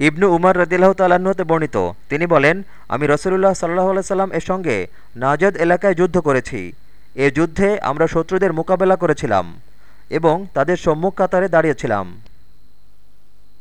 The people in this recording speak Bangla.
ইবনু উমর রদিল্লাহ তালাহতে বর্ণিত। তিনি বলেন, আমি রসুল্লাহ সাল্লাহ সাল্লাম এর সঙ্গে নাজদ এলাকায় যুদ্ধ করেছি। এ যুদ্ধে আমরা শত্রুদের মোকাবেলা করেছিলাম এবং তাদের সম্মুখ কাতারে দাঁড়িয়েছিলাম।